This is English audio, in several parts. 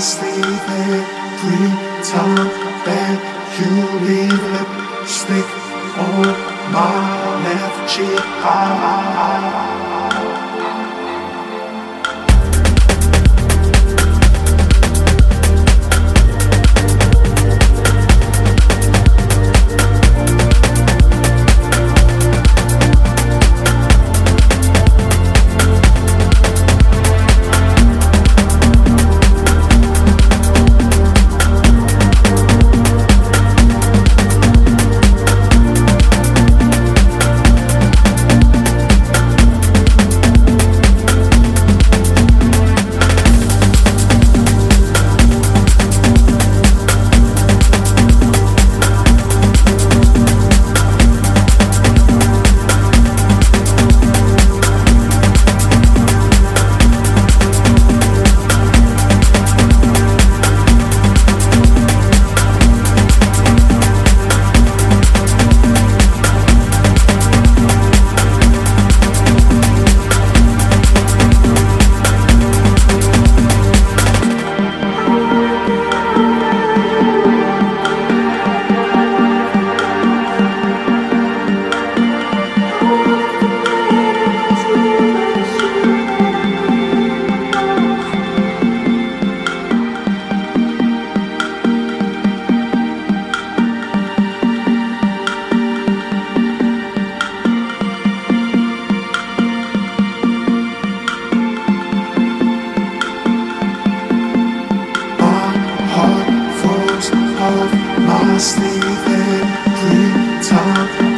sleeve every time that you leave lipstick on my left cheek. my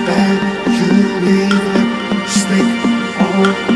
that you on